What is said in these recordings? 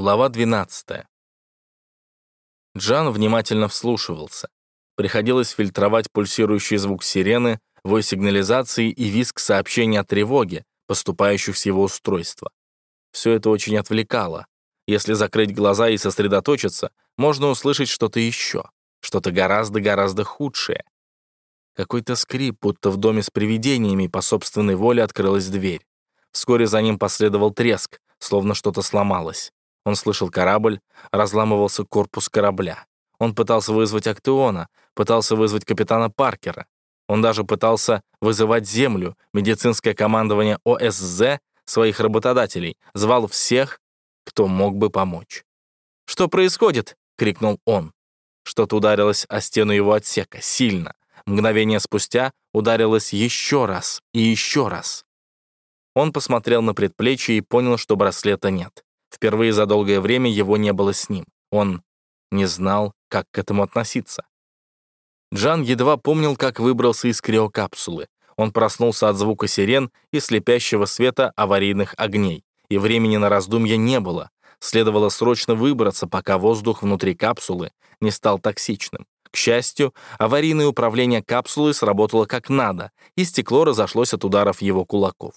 Глава 12. Джан внимательно вслушивался. Приходилось фильтровать пульсирующий звук сирены, вой сигнализации и визг сообщений о тревоге, поступающих с его устройства. Все это очень отвлекало. Если закрыть глаза и сосредоточиться, можно услышать что-то еще, что-то гораздо-гораздо худшее. Какой-то скрип, будто в доме с привидениями по собственной воле открылась дверь. Вскоре за ним последовал треск, словно что-то сломалось. Он слышал корабль, разламывался корпус корабля. Он пытался вызвать Актеона, пытался вызвать капитана Паркера. Он даже пытался вызывать Землю, медицинское командование ОСЗ, своих работодателей, звал всех, кто мог бы помочь. «Что происходит?» — крикнул он. Что-то ударилось о стену его отсека, сильно. Мгновение спустя ударилось еще раз и еще раз. Он посмотрел на предплечье и понял, что браслета нет. Впервые за долгое время его не было с ним. Он не знал, как к этому относиться. Джан едва помнил, как выбрался из криокапсулы. Он проснулся от звука сирен и слепящего света аварийных огней, и времени на раздумья не было. Следовало срочно выбраться, пока воздух внутри капсулы не стал токсичным. К счастью, аварийное управление капсулы сработало как надо, и стекло разошлось от ударов его кулаков.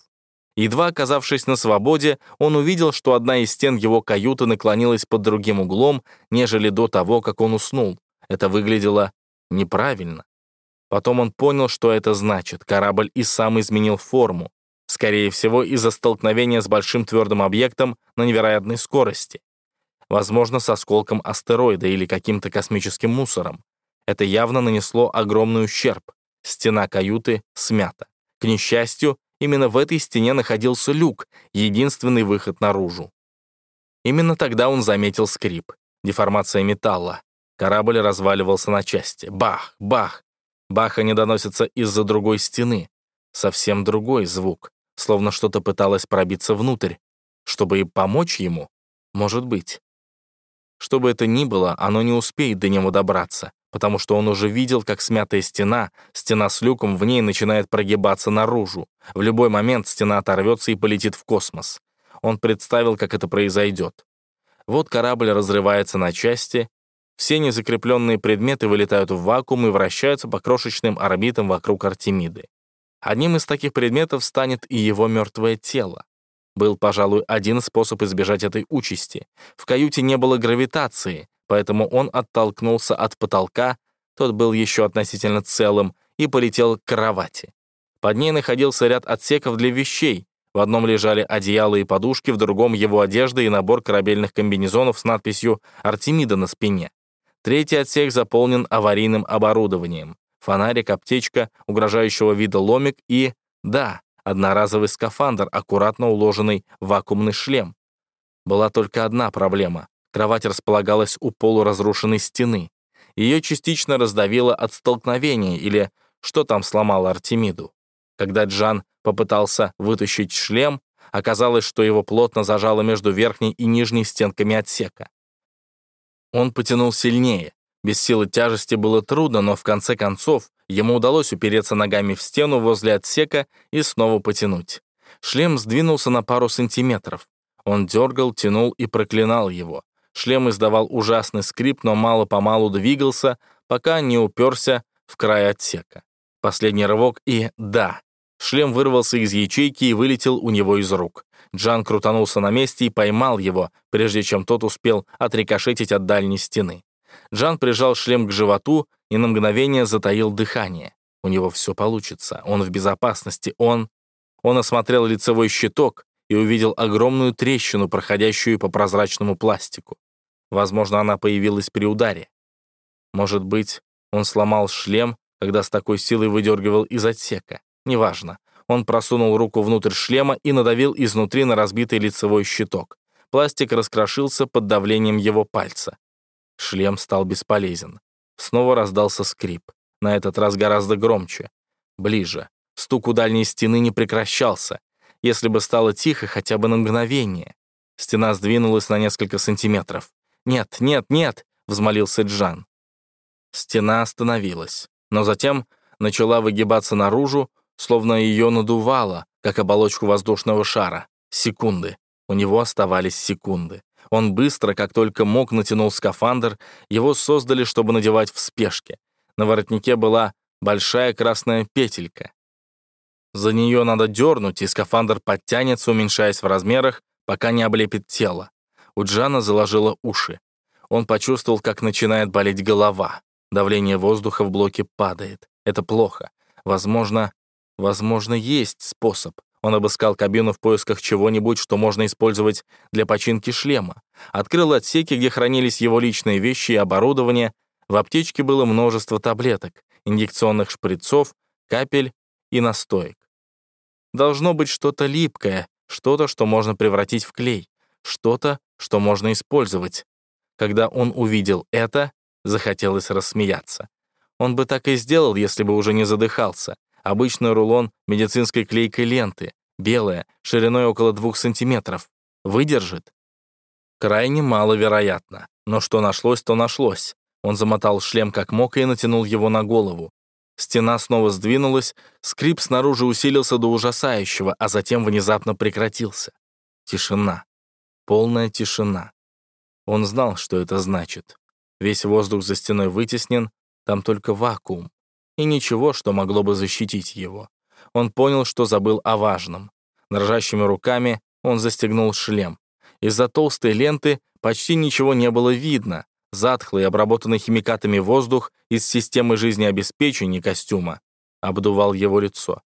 Едва оказавшись на свободе, он увидел, что одна из стен его каюты наклонилась под другим углом, нежели до того, как он уснул. Это выглядело неправильно. Потом он понял, что это значит. Корабль и сам изменил форму. Скорее всего, из-за столкновения с большим твердым объектом на невероятной скорости. Возможно, с осколком астероида или каким-то космическим мусором. Это явно нанесло огромный ущерб. Стена каюты смята. К несчастью, Именно в этой стене находился люк, единственный выход наружу. Именно тогда он заметил скрип, деформация металла. Корабль разваливался на части. Бах, бах. Баха не доносится из-за другой стены. Совсем другой звук, словно что-то пыталось пробиться внутрь. Чтобы и помочь ему? Может быть. Что бы это ни было, оно не успеет до него добраться потому что он уже видел, как смятая стена, стена с люком в ней начинает прогибаться наружу. В любой момент стена оторвется и полетит в космос. Он представил, как это произойдет. Вот корабль разрывается на части, все незакрепленные предметы вылетают в вакуум и вращаются по крошечным орбитам вокруг Артемиды. Одним из таких предметов станет и его мертвое тело. Был, пожалуй, один способ избежать этой участи. В каюте не было гравитации, поэтому он оттолкнулся от потолка, тот был еще относительно целым, и полетел к кровати. Под ней находился ряд отсеков для вещей. В одном лежали одеяла и подушки, в другом — его одежда и набор корабельных комбинезонов с надписью «Артемида» на спине. Третий отсек заполнен аварийным оборудованием. Фонарик, аптечка, угрожающего вида ломик и, да, одноразовый скафандр, аккуратно уложенный в вакуумный шлем. Была только одна проблема. Кровать располагалась у полуразрушенной стены. Ее частично раздавило от столкновения или что там сломало Артемиду. Когда Джан попытался вытащить шлем, оказалось, что его плотно зажало между верхней и нижней стенками отсека. Он потянул сильнее. Без силы тяжести было трудно, но в конце концов ему удалось упереться ногами в стену возле отсека и снова потянуть. Шлем сдвинулся на пару сантиметров. Он дергал, тянул и проклинал его. Шлем издавал ужасный скрип, но мало-помалу двигался, пока не уперся в край отсека. Последний рывок и «да». Шлем вырвался из ячейки и вылетел у него из рук. Джан крутанулся на месте и поймал его, прежде чем тот успел отрикошетить от дальней стены. Джан прижал шлем к животу и на мгновение затаил дыхание. У него все получится, он в безопасности, он... Он осмотрел лицевой щиток, и увидел огромную трещину, проходящую по прозрачному пластику. Возможно, она появилась при ударе. Может быть, он сломал шлем, когда с такой силой выдергивал из отсека. Неважно. Он просунул руку внутрь шлема и надавил изнутри на разбитый лицевой щиток. Пластик раскрошился под давлением его пальца. Шлем стал бесполезен. Снова раздался скрип. На этот раз гораздо громче. Ближе. Стук у дальней стены не прекращался если бы стало тихо хотя бы на мгновение. Стена сдвинулась на несколько сантиметров. «Нет, нет, нет!» — взмолился Джан. Стена остановилась, но затем начала выгибаться наружу, словно ее надувало, как оболочку воздушного шара. Секунды. У него оставались секунды. Он быстро, как только мог, натянул скафандр, его создали, чтобы надевать в спешке. На воротнике была большая красная петелька. За нее надо дернуть, и скафандр подтянется, уменьшаясь в размерах, пока не облепит тело. У Джана заложило уши. Он почувствовал, как начинает болеть голова. Давление воздуха в блоке падает. Это плохо. Возможно, возможно, есть способ. Он обыскал кабину в поисках чего-нибудь, что можно использовать для починки шлема. Открыл отсеки, где хранились его личные вещи и оборудование. В аптечке было множество таблеток, инъекционных шприцов, капель и настоек. Должно быть что-то липкое, что-то, что можно превратить в клей, что-то, что можно использовать. Когда он увидел это, захотелось рассмеяться. Он бы так и сделал, если бы уже не задыхался. Обычный рулон медицинской клейкой ленты, белая, шириной около двух сантиметров. Выдержит? Крайне маловероятно. Но что нашлось, то нашлось. Он замотал шлем как мог и натянул его на голову. Стена снова сдвинулась, скрип снаружи усилился до ужасающего, а затем внезапно прекратился. Тишина. Полная тишина. Он знал, что это значит. Весь воздух за стеной вытеснен, там только вакуум. И ничего, что могло бы защитить его. Он понял, что забыл о важном. Дрожащими руками он застегнул шлем. Из-за толстой ленты почти ничего не было видно, затхлый, обработанный химикатами воздух из системы жизнеобеспечения костюма обдувал его лицо.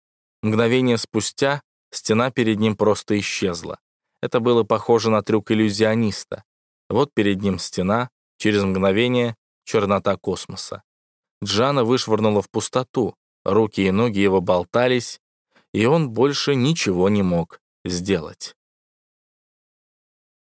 Мгновение спустя стена перед ним просто исчезла. Это было похоже на трюк иллюзиониста. Вот перед ним стена, через мгновение — чернота космоса. Джана вышвырнула в пустоту, руки и ноги его болтались, и он больше ничего не мог сделать.